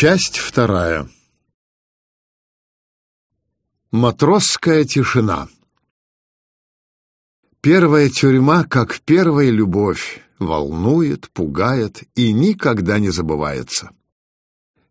Часть вторая. Матросская тишина. Первая тюрьма, как первая любовь, волнует, пугает и никогда не забывается.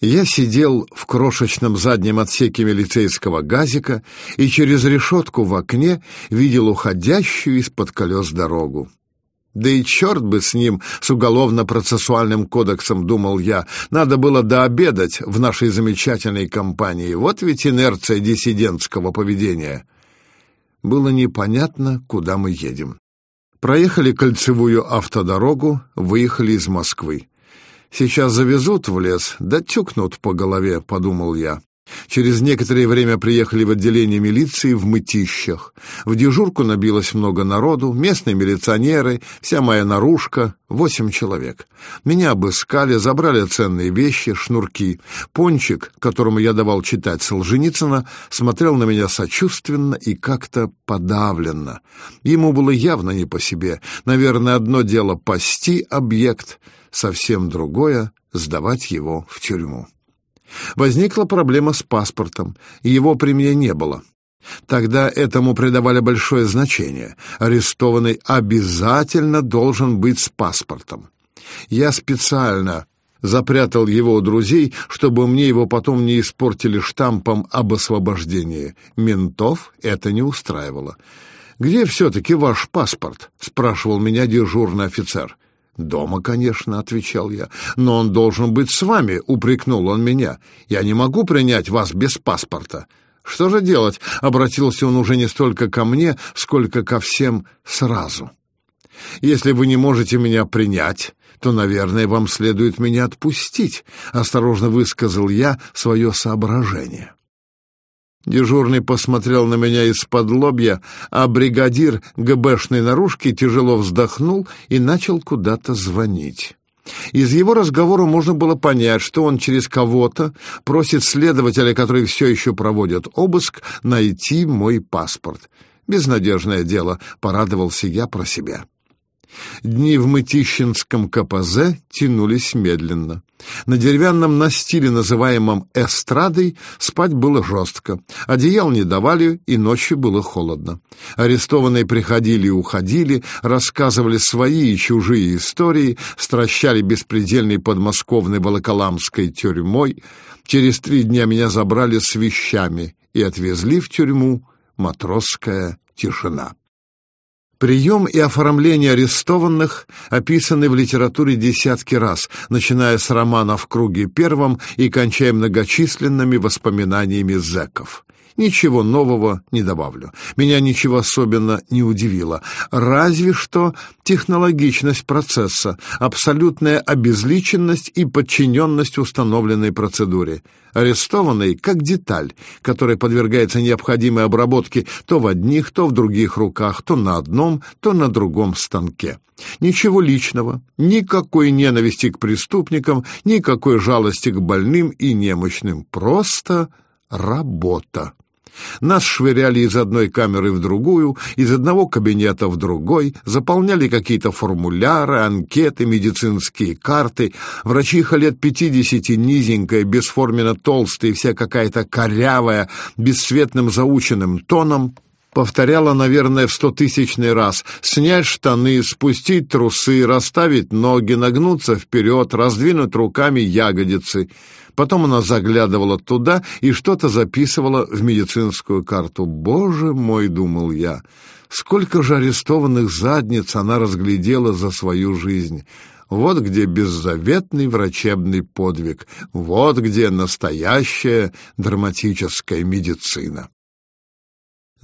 Я сидел в крошечном заднем отсеке милицейского газика и через решетку в окне видел уходящую из-под колес дорогу. Да и черт бы с ним, с уголовно-процессуальным кодексом, думал я. Надо было дообедать в нашей замечательной компании. Вот ведь инерция диссидентского поведения. Было непонятно, куда мы едем. Проехали кольцевую автодорогу, выехали из Москвы. Сейчас завезут в лес, да тюкнут по голове, подумал я. Через некоторое время приехали в отделение милиции в мытищах. В дежурку набилось много народу, местные милиционеры, вся моя наружка, восемь человек. Меня обыскали, забрали ценные вещи, шнурки. Пончик, которому я давал читать Солженицына, смотрел на меня сочувственно и как-то подавленно. Ему было явно не по себе. Наверное, одно дело пасти объект, совсем другое — сдавать его в тюрьму. Возникла проблема с паспортом, его при мне не было. Тогда этому придавали большое значение. Арестованный обязательно должен быть с паспортом. Я специально запрятал его у друзей, чтобы мне его потом не испортили штампом об освобождении. Ментов это не устраивало. «Где все-таки ваш паспорт?» — спрашивал меня дежурный офицер. «Дома, конечно», — отвечал я. «Но он должен быть с вами», — упрекнул он меня. «Я не могу принять вас без паспорта». «Что же делать?» — обратился он уже не столько ко мне, сколько ко всем сразу. «Если вы не можете меня принять, то, наверное, вам следует меня отпустить», — осторожно высказал я свое соображение. Дежурный посмотрел на меня из-под лобья, а бригадир ГБшной наружки тяжело вздохнул и начал куда-то звонить. Из его разговора можно было понять, что он через кого-то просит следователя, который все еще проводит обыск, найти мой паспорт. Безнадежное дело, порадовался я про себя. Дни в Мытищинском КПЗ тянулись медленно. На деревянном настиле, называемом эстрадой, спать было жестко. Одеял не давали, и ночью было холодно. Арестованные приходили и уходили, рассказывали свои и чужие истории, стращали беспредельной подмосковной Волоколамской тюрьмой. Через три дня меня забрали с вещами и отвезли в тюрьму матросская тишина. Прием и оформление арестованных описаны в литературе десятки раз, начиная с романа «В круге первом» и кончая многочисленными воспоминаниями зэков. Ничего нового не добавлю. Меня ничего особенно не удивило. Разве что технологичность процесса, абсолютная обезличенность и подчиненность установленной процедуре. Арестованный как деталь, которая подвергается необходимой обработке то в одних, то в других руках, то на одном, то на другом станке. Ничего личного, никакой ненависти к преступникам, никакой жалости к больным и немощным. Просто работа. Нас швыряли из одной камеры в другую, из одного кабинета в другой, заполняли какие-то формуляры, анкеты, медицинские карты. Врачиха лет пятидесяти, низенькая, бесформенно толстая вся какая-то корявая, бесцветным заученным тоном, повторяла, наверное, в стотысячный раз. Снять штаны, спустить трусы, расставить ноги, нагнуться вперед, раздвинуть руками ягодицы — Потом она заглядывала туда и что-то записывала в медицинскую карту. «Боже мой!» — думал я. «Сколько же арестованных задниц она разглядела за свою жизнь!» Вот где беззаветный врачебный подвиг, вот где настоящая драматическая медицина.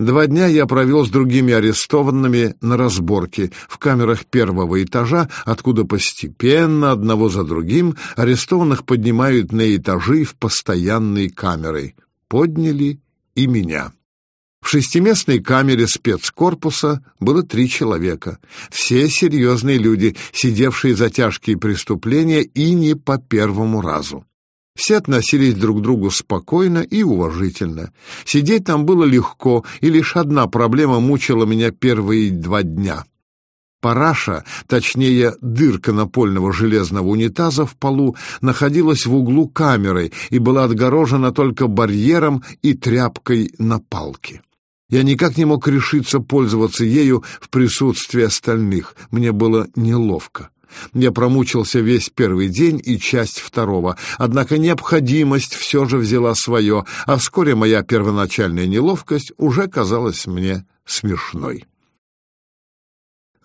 Два дня я провел с другими арестованными на разборке в камерах первого этажа, откуда постепенно, одного за другим, арестованных поднимают на этажи в постоянные камеры. Подняли и меня. В шестиместной камере спецкорпуса было три человека. Все серьезные люди, сидевшие за тяжкие преступления и не по первому разу. Все относились друг к другу спокойно и уважительно. Сидеть там было легко, и лишь одна проблема мучила меня первые два дня. Параша, точнее дырка напольного железного унитаза в полу, находилась в углу камеры и была отгорожена только барьером и тряпкой на палке. Я никак не мог решиться пользоваться ею в присутствии остальных. Мне было неловко. Я промучился весь первый день и часть второго, однако необходимость все же взяла свое, а вскоре моя первоначальная неловкость уже казалась мне смешной.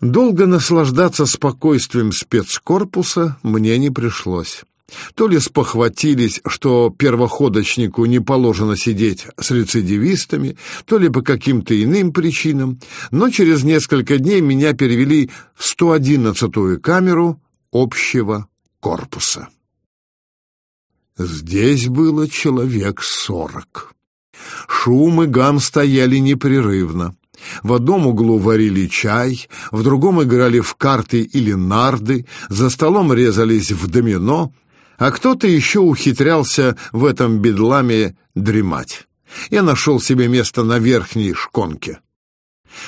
Долго наслаждаться спокойствием спецкорпуса мне не пришлось. То ли спохватились, что первоходочнику не положено сидеть с рецидивистами, то ли по каким-то иным причинам, но через несколько дней меня перевели в 111-ю камеру общего корпуса. Здесь было человек сорок. Шум и гам стояли непрерывно. В одном углу варили чай, в другом играли в карты или нарды, за столом резались в домино, а кто-то еще ухитрялся в этом бедламе дремать. Я нашел себе место на верхней шконке.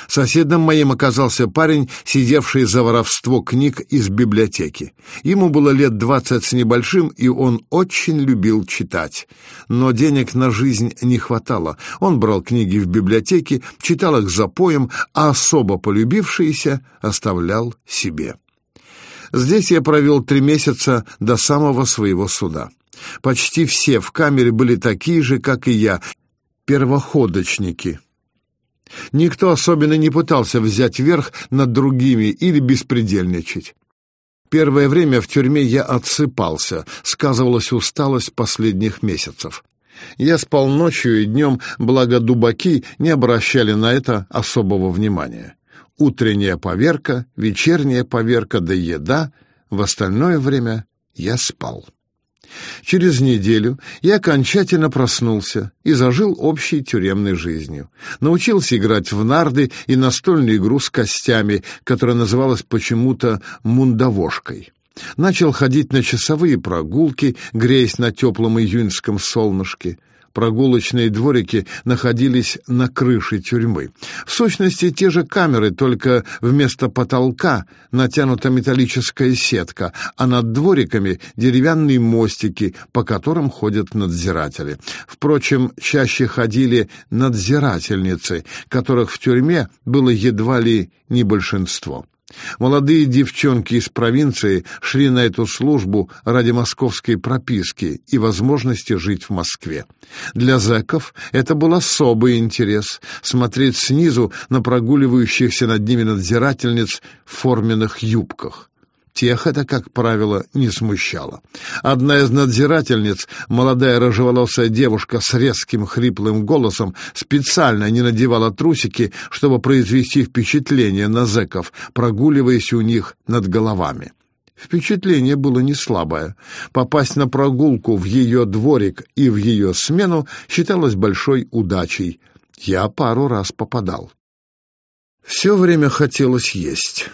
Соседом моим оказался парень, сидевший за воровство книг из библиотеки. Ему было лет двадцать с небольшим, и он очень любил читать. Но денег на жизнь не хватало. Он брал книги в библиотеке, читал их запоем, а особо полюбившиеся оставлял себе. Здесь я провел три месяца до самого своего суда. Почти все в камере были такие же, как и я, первоходочники. Никто особенно не пытался взять верх над другими или беспредельничать. Первое время в тюрьме я отсыпался, сказывалась усталость последних месяцев. Я спал ночью и днем, благо дубаки не обращали на это особого внимания утренняя поверка, вечерняя поверка да еда, в остальное время я спал. Через неделю я окончательно проснулся и зажил общей тюремной жизнью. Научился играть в нарды и настольную игру с костями, которая называлась почему-то «мундовошкой». Начал ходить на часовые прогулки, греясь на теплом июньском солнышке. Прогулочные дворики находились на крыше тюрьмы. В сущности, те же камеры, только вместо потолка натянута металлическая сетка, а над двориками деревянные мостики, по которым ходят надзиратели. Впрочем, чаще ходили надзирательницы, которых в тюрьме было едва ли не большинство. Молодые девчонки из провинции шли на эту службу ради московской прописки и возможности жить в Москве. Для зэков это был особый интерес — смотреть снизу на прогуливающихся над ними надзирательниц в форменных юбках. Тех это, как правило, не смущало. Одна из надзирательниц, молодая рыжеволосая девушка с резким хриплым голосом, специально не надевала трусики, чтобы произвести впечатление на зэков, прогуливаясь у них над головами. Впечатление было не слабое. Попасть на прогулку в ее дворик и в ее смену считалось большой удачей. Я пару раз попадал. Все время хотелось есть.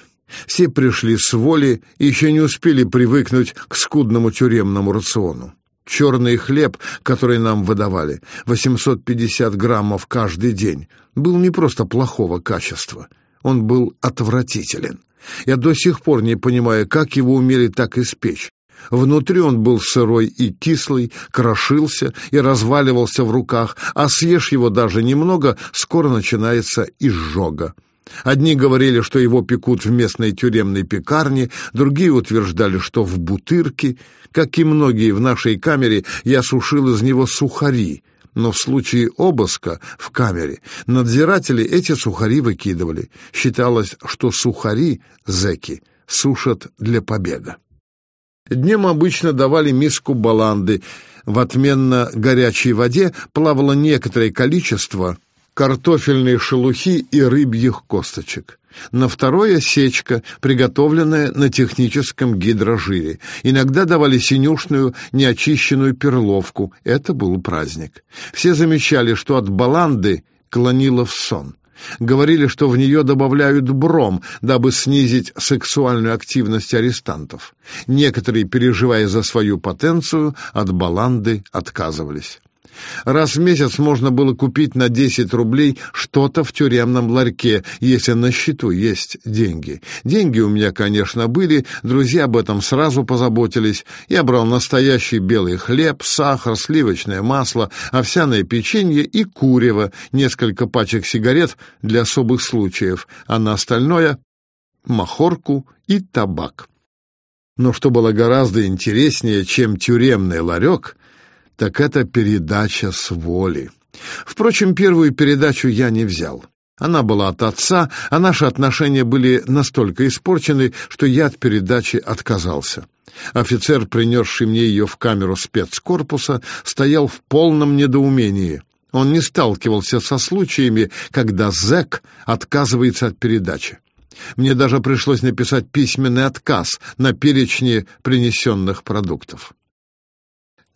Все пришли с воли и еще не успели привыкнуть к скудному тюремному рациону. Черный хлеб, который нам выдавали, 850 граммов каждый день, был не просто плохого качества, он был отвратителен. Я до сих пор не понимаю, как его умели так испечь. Внутри он был сырой и кислый, крошился и разваливался в руках, а съешь его даже немного, скоро начинается изжога. Одни говорили, что его пекут в местной тюремной пекарне, другие утверждали, что в бутырке. Как и многие в нашей камере, я сушил из него сухари, но в случае обыска в камере надзиратели эти сухари выкидывали. Считалось, что сухари зэки сушат для побега. Днем обычно давали миску баланды. В отменно горячей воде плавало некоторое количество картофельной шелухи и рыбьих косточек. На второе — сечка, приготовленная на техническом гидрожире. Иногда давали синюшную, неочищенную перловку. Это был праздник. Все замечали, что от баланды клонило в сон. Говорили, что в нее добавляют бром, дабы снизить сексуальную активность арестантов. Некоторые, переживая за свою потенцию, от баланды отказывались. Раз в месяц можно было купить на 10 рублей что-то в тюремном ларьке, если на счету есть деньги. Деньги у меня, конечно, были, друзья об этом сразу позаботились. Я брал настоящий белый хлеб, сахар, сливочное масло, овсяное печенье и курево, несколько пачек сигарет для особых случаев, а на остальное — махорку и табак. Но что было гораздо интереснее, чем тюремный ларек — так это передача с воли. Впрочем, первую передачу я не взял. Она была от отца, а наши отношения были настолько испорчены, что я от передачи отказался. Офицер, принесший мне ее в камеру спецкорпуса, стоял в полном недоумении. Он не сталкивался со случаями, когда зэк отказывается от передачи. Мне даже пришлось написать письменный отказ на перечне принесенных продуктов.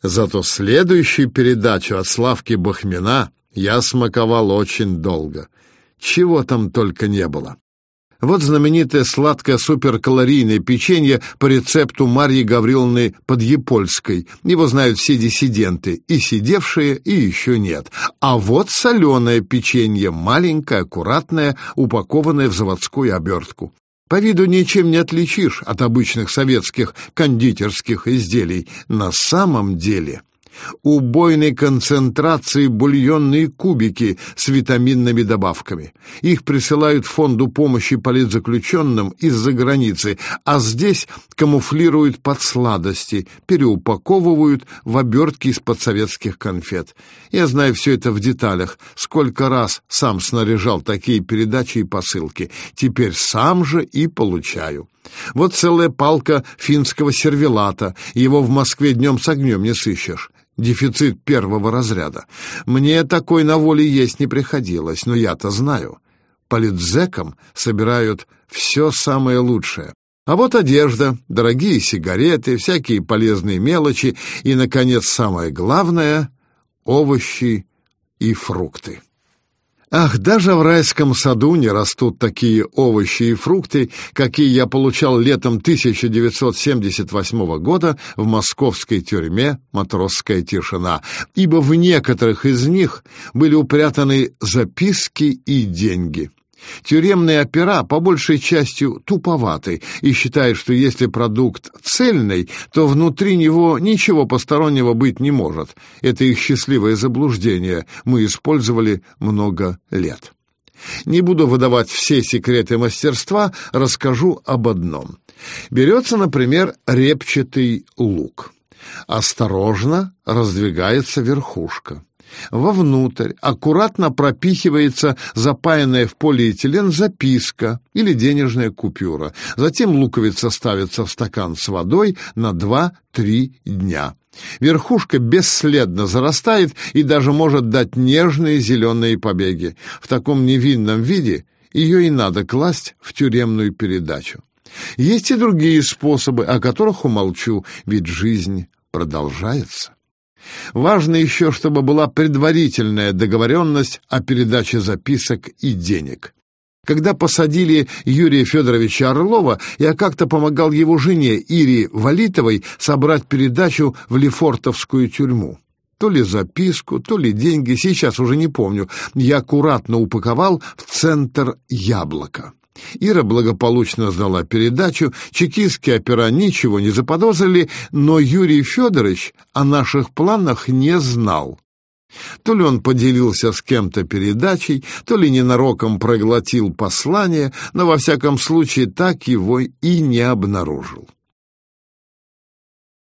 Зато следующую передачу от Славки Бахмина я смаковал очень долго. Чего там только не было. Вот знаменитое сладкое суперкалорийное печенье по рецепту Марьи Гавриловны Подъепольской. Его знают все диссиденты, и сидевшие, и еще нет. А вот соленое печенье, маленькое, аккуратное, упакованное в заводскую обертку. По виду ничем не отличишь от обычных советских кондитерских изделий. На самом деле убойной концентрации бульонные кубики с витаминными добавками. Их присылают фонду помощи политзаключенным из-за границы, а здесь камуфлируют под сладости, переупаковывают в обертки из-под советских конфет. Я знаю все это в деталях, сколько раз сам снаряжал такие передачи и посылки. Теперь сам же и получаю. Вот целая палка финского сервелата, его в Москве днем с огнем не сыщешь дефицит первого разряда. Мне такой на воле есть не приходилось, но я-то знаю. Политзекам собирают все самое лучшее. А вот одежда, дорогие сигареты, всякие полезные мелочи и, наконец, самое главное — овощи и фрукты. Ах, даже в райском саду не растут такие овощи и фрукты, какие я получал летом 1978 года в московской тюрьме «Матросская тишина», ибо в некоторых из них были упрятаны записки и деньги. Тюремные опера по большей частью туповаты и считают, что если продукт цельный, то внутри него ничего постороннего быть не может. Это их счастливое заблуждение мы использовали много лет. Не буду выдавать все секреты мастерства, расскажу об одном. Берется, например, репчатый лук. Осторожно раздвигается верхушка. Вовнутрь аккуратно пропихивается запаянная в полиэтилен записка или денежная купюра. Затем луковица ставится в стакан с водой на 2-3 дня. Верхушка бесследно зарастает и даже может дать нежные зеленые побеги. В таком невинном виде ее и надо класть в тюремную передачу. Есть и другие способы, о которых умолчу, ведь жизнь продолжается. Важно еще, чтобы была предварительная договоренность о передаче записок и денег. Когда посадили Юрия Федоровича Орлова, я как-то помогал его жене Ире Валитовой собрать передачу в Лефортовскую тюрьму. То ли записку, то ли деньги, сейчас уже не помню, я аккуратно упаковал в центр яблока. Ира благополучно сдала передачу, чекистские опера ничего не заподозрили, но Юрий Федорович о наших планах не знал. То ли он поделился с кем-то передачей, то ли ненароком проглотил послание, но во всяком случае так его и не обнаружил.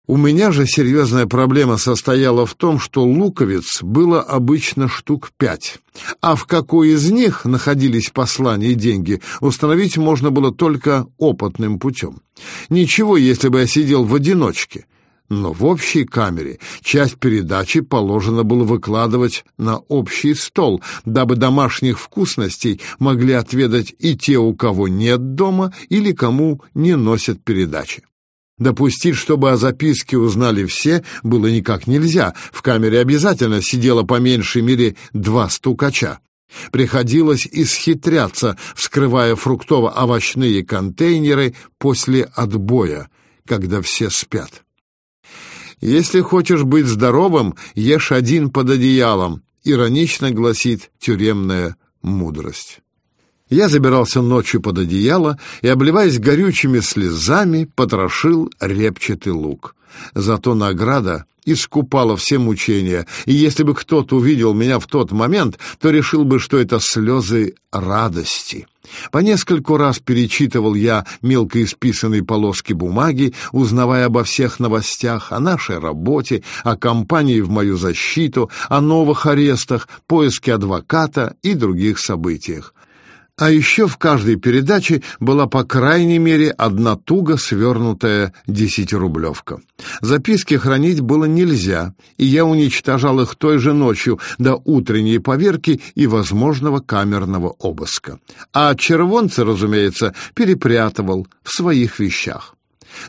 У меня же серьезная проблема состояла в том, что луковиц было обычно штук пять, а в какой из них находились послания и деньги, установить можно было только опытным путем. Ничего, если бы я сидел в одиночке, но в общей камере часть передачи положено было выкладывать на общий стол, дабы домашних вкусностей могли отведать и те, у кого нет дома, или кому не носят передачи. Допустить, чтобы о записке узнали все, было никак нельзя. В камере обязательно сидело по меньшей мере два стукача. Приходилось исхитряться, вскрывая фруктово-овощные контейнеры после отбоя, когда все спят. «Если хочешь быть здоровым, ешь один под одеялом», иронично гласит тюремная мудрость. Я забирался ночью под одеяло и, обливаясь горючими слезами, потрошил репчатый лук. Зато награда искупала все мучения, и если бы кто-то увидел меня в тот момент, то решил бы, что это слезы радости. По нескольку раз перечитывал я мелко исписанные полоски бумаги, узнавая обо всех новостях, о нашей работе, о кампании в мою защиту, о новых арестах, поиске адвоката и других событиях. А еще в каждой передаче была по крайней мере одна туго свернутая десятирублевка. Записки хранить было нельзя, и я уничтожал их той же ночью до утренней поверки и возможного камерного обыска. А червонцы, разумеется, перепрятывал в своих вещах.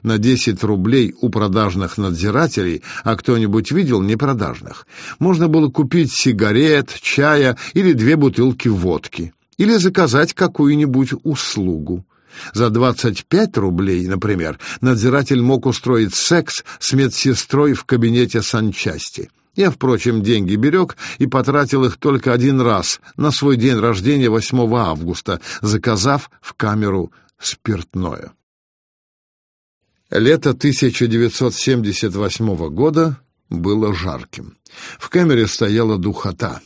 На 10 рублей у продажных надзирателей, а кто-нибудь видел непродажных, можно было купить сигарет, чая или две бутылки водки или заказать какую-нибудь услугу. За 25 рублей, например, надзиратель мог устроить секс с медсестрой в кабинете санчасти. Я, впрочем, деньги берег и потратил их только один раз, на свой день рождения 8 августа, заказав в камеру спиртное. Лето 1978 года было жарким. В камере стояла духота.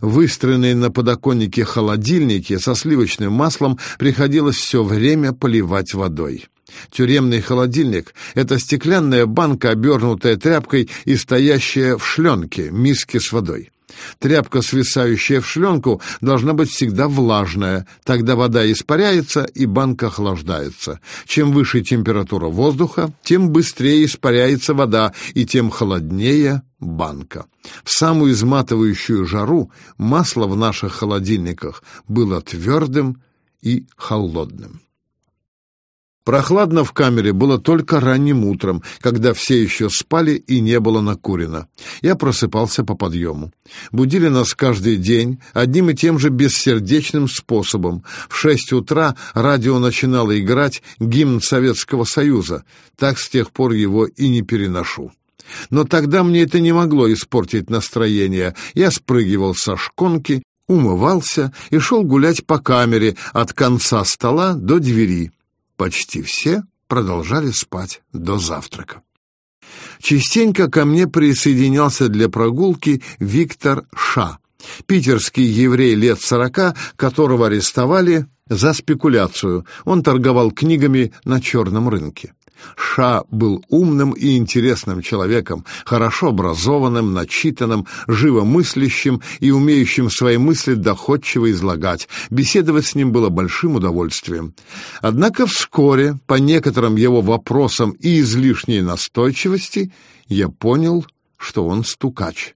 Выстроенные на подоконнике холодильники со сливочным маслом приходилось все время поливать водой. Тюремный холодильник — это стеклянная банка, обернутая тряпкой и стоящая в шленке, миске с водой. Тряпка, свисающая в шленку, должна быть всегда влажная, тогда вода испаряется и банка охлаждается. Чем выше температура воздуха, тем быстрее испаряется вода и тем холоднее банка. В самую изматывающую жару масло в наших холодильниках было твердым и холодным. Прохладно в камере было только ранним утром, когда все еще спали и не было накурено. Я просыпался по подъему. Будили нас каждый день одним и тем же бессердечным способом. В шесть утра радио начинало играть гимн Советского Союза. Так с тех пор его и не переношу. Но тогда мне это не могло испортить настроение. Я спрыгивал со шконки, умывался и шел гулять по камере от конца стола до двери. Почти все продолжали спать до завтрака. Частенько ко мне присоединялся для прогулки Виктор Ша, питерский еврей лет сорока, которого арестовали за спекуляцию. Он торговал книгами на черном рынке. Ша был умным и интересным человеком, хорошо образованным, начитанным, живомыслящим и умеющим свои мысли доходчиво излагать. Беседовать с ним было большим удовольствием. Однако вскоре, по некоторым его вопросам и излишней настойчивости, я понял, что он стукач.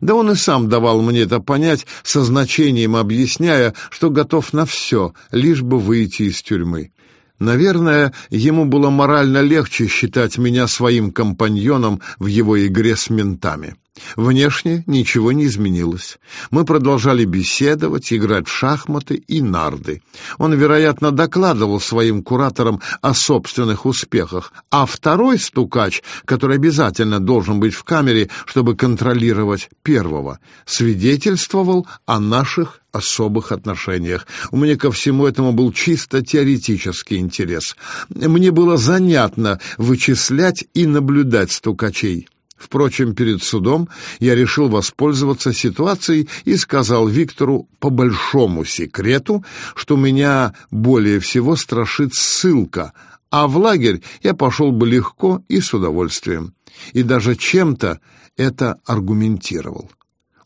Да он и сам давал мне это понять, со значением объясняя, что готов на все, лишь бы выйти из тюрьмы. Наверное, ему было морально легче считать меня своим компаньоном в его игре с ментами. Внешне ничего не изменилось. Мы продолжали беседовать, играть в шахматы и нарды. Он, вероятно, докладывал своим кураторам о собственных успехах, а второй стукач, который обязательно должен быть в камере, чтобы контролировать первого, свидетельствовал о наших особых отношениях. У меня ко всему этому был чисто теоретический интерес. Мне было занятно вычислять и наблюдать стукачей. Впрочем, перед судом я решил воспользоваться ситуацией и сказал Виктору по большому секрету, что меня более всего страшит ссылка, а в лагерь я пошел бы легко и с удовольствием. И даже чем-то это аргументировал.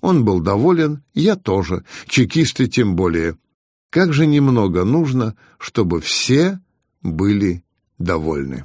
Он был доволен, я тоже, чекисты тем более. Как же немного нужно, чтобы все были довольны.